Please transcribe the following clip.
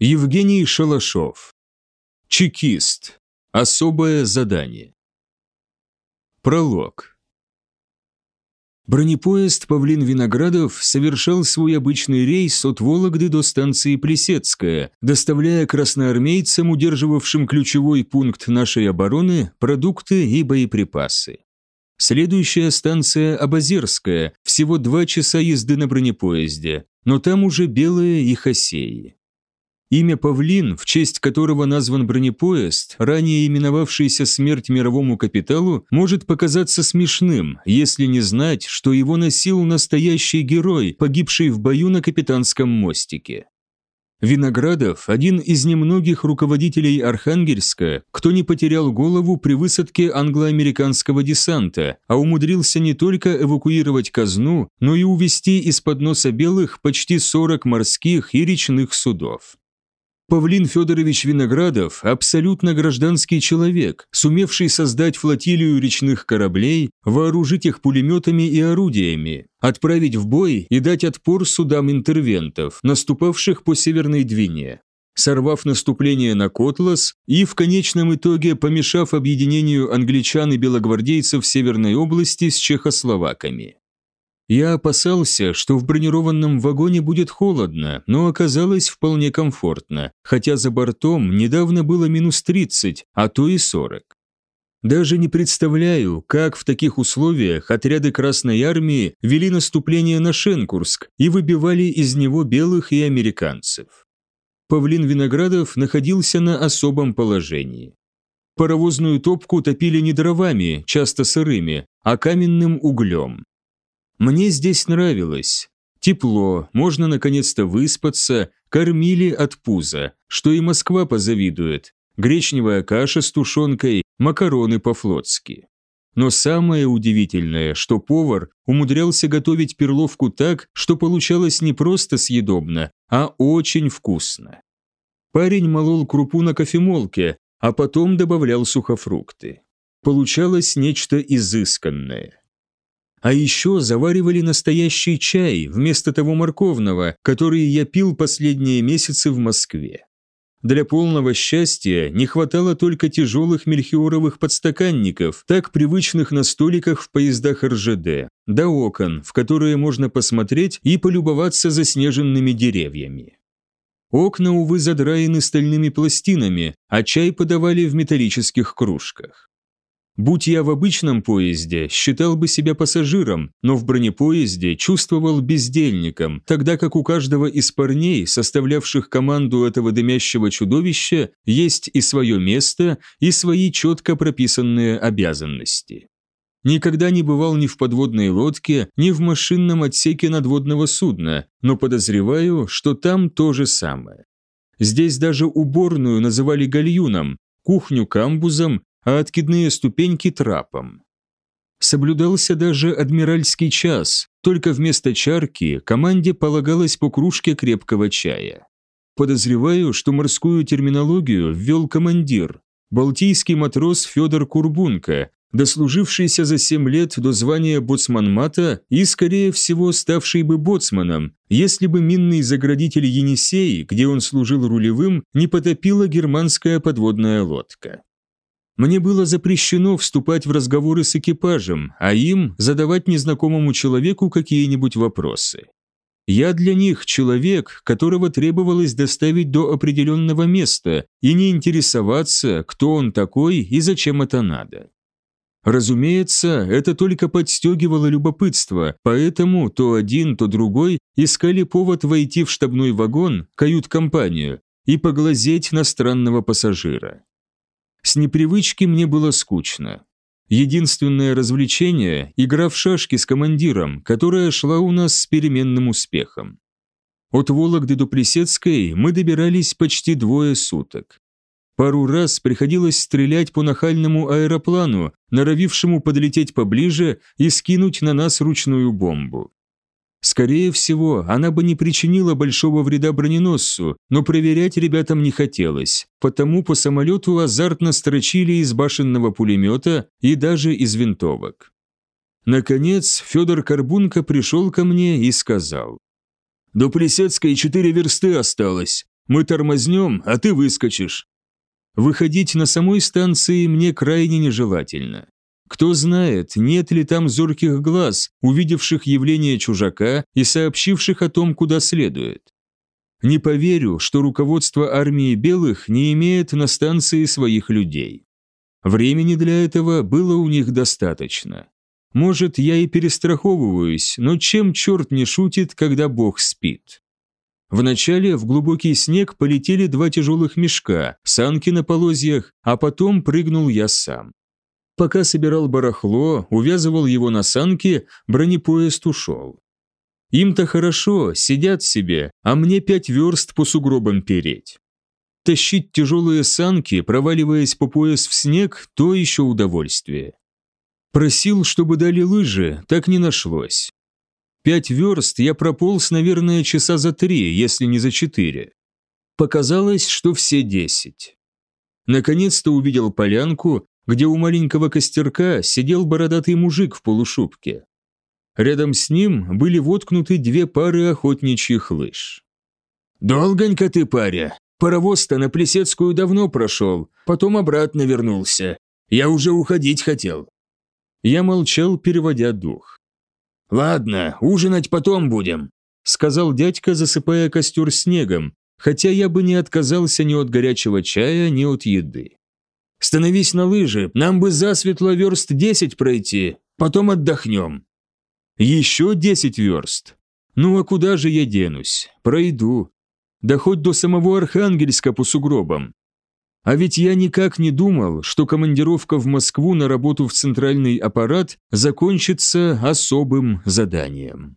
Евгений Шалашов. Чекист. Особое задание. Пролог. Бронепоезд «Павлин Виноградов» совершал свой обычный рейс от Вологды до станции Плесецкая, доставляя красноармейцам, удерживавшим ключевой пункт нашей обороны, продукты и боеприпасы. Следующая станция Абазерская, всего два часа езды на бронепоезде, но там уже белые и хосеи. Имя Павлин, в честь которого назван бронепоезд, ранее именовавшийся «Смерть мировому капиталу», может показаться смешным, если не знать, что его носил настоящий герой, погибший в бою на капитанском мостике. Виноградов – один из немногих руководителей Архангельска, кто не потерял голову при высадке англо-американского десанта, а умудрился не только эвакуировать казну, но и увести из-под носа белых почти 40 морских и речных судов. Павлин Федорович Виноградов – абсолютно гражданский человек, сумевший создать флотилию речных кораблей, вооружить их пулеметами и орудиями, отправить в бой и дать отпор судам интервентов, наступавших по Северной Двине, сорвав наступление на Котлас и в конечном итоге помешав объединению англичан и белогвардейцев Северной области с чехословаками. Я опасался, что в бронированном вагоне будет холодно, но оказалось вполне комфортно, хотя за бортом недавно было минус 30, а то и 40. Даже не представляю, как в таких условиях отряды Красной Армии вели наступление на Шенкурск и выбивали из него белых и американцев. Павлин Виноградов находился на особом положении. Паровозную топку топили не дровами, часто сырыми, а каменным углем. Мне здесь нравилось. Тепло, можно наконец-то выспаться, кормили от пуза, что и Москва позавидует. Гречневая каша с тушенкой, макароны по-флотски. Но самое удивительное, что повар умудрялся готовить перловку так, что получалось не просто съедобно, а очень вкусно. Парень молол крупу на кофемолке, а потом добавлял сухофрукты. Получалось нечто изысканное. А еще заваривали настоящий чай вместо того морковного, который я пил последние месяцы в Москве. Для полного счастья не хватало только тяжелых мельхиоровых подстаканников, так привычных на столиках в поездах РЖД, до окон, в которые можно посмотреть и полюбоваться заснеженными деревьями. Окна, увы, задраены стальными пластинами, а чай подавали в металлических кружках. Будь я в обычном поезде, считал бы себя пассажиром, но в бронепоезде чувствовал бездельником, тогда как у каждого из парней, составлявших команду этого дымящего чудовища, есть и свое место, и свои четко прописанные обязанности. Никогда не бывал ни в подводной лодке, ни в машинном отсеке надводного судна, но подозреваю, что там то же самое. Здесь даже уборную называли гальюном, кухню камбузом, а откидные ступеньки трапом. Соблюдался даже адмиральский час, только вместо чарки команде полагалось по кружке крепкого чая. Подозреваю, что морскую терминологию ввел командир, балтийский матрос Федор Курбунка, дослужившийся за 7 лет до звания боцман-мата и, скорее всего, ставший бы боцманом, если бы минный заградитель Енисей, где он служил рулевым, не потопила германская подводная лодка. Мне было запрещено вступать в разговоры с экипажем, а им задавать незнакомому человеку какие-нибудь вопросы. Я для них человек, которого требовалось доставить до определенного места и не интересоваться, кто он такой и зачем это надо. Разумеется, это только подстегивало любопытство, поэтому то один, то другой искали повод войти в штабной вагон, кают-компанию, и поглазеть на странного пассажира. С непривычки мне было скучно. Единственное развлечение – игра в шашки с командиром, которая шла у нас с переменным успехом. От Вологды до Плесецкой мы добирались почти двое суток. Пару раз приходилось стрелять по нахальному аэроплану, норовившему подлететь поближе и скинуть на нас ручную бомбу. Скорее всего, она бы не причинила большого вреда броненосцу, но проверять ребятам не хотелось, потому по самолету азартно строчили из башенного пулемета и даже из винтовок. Наконец, Федор Карбунко пришел ко мне и сказал. «До Плесецкой четыре версты осталось. Мы тормознем, а ты выскочишь. Выходить на самой станции мне крайне нежелательно. Кто знает, нет ли там зорких глаз, увидевших явление чужака и сообщивших о том, куда следует. Не поверю, что руководство армии белых не имеет на станции своих людей. Времени для этого было у них достаточно. Может, я и перестраховываюсь, но чем черт не шутит, когда бог спит? Вначале в глубокий снег полетели два тяжелых мешка, санки на полозьях, а потом прыгнул я сам. Пока собирал барахло, увязывал его на санки, бронепоезд ушел. Им-то хорошо, сидят себе, а мне пять верст по сугробам переть. Тащить тяжелые санки, проваливаясь по пояс в снег, то еще удовольствие. Просил, чтобы дали лыжи, так не нашлось. Пять верст я прополз, наверное, часа за три, если не за четыре. Показалось, что все десять. Наконец-то увидел полянку, где у маленького костерка сидел бородатый мужик в полушубке. Рядом с ним были воткнуты две пары охотничьих лыж. «Долгонько ты, паря. Паровоз-то на Плесецкую давно прошел, потом обратно вернулся. Я уже уходить хотел». Я молчал, переводя дух. «Ладно, ужинать потом будем», – сказал дядька, засыпая костер снегом, хотя я бы не отказался ни от горячего чая, ни от еды. «Становись на лыжи, нам бы засветло верст десять пройти, потом отдохнем». «Еще десять верст? Ну а куда же я денусь? Пройду. Да хоть до самого Архангельска по сугробам. А ведь я никак не думал, что командировка в Москву на работу в центральный аппарат закончится особым заданием.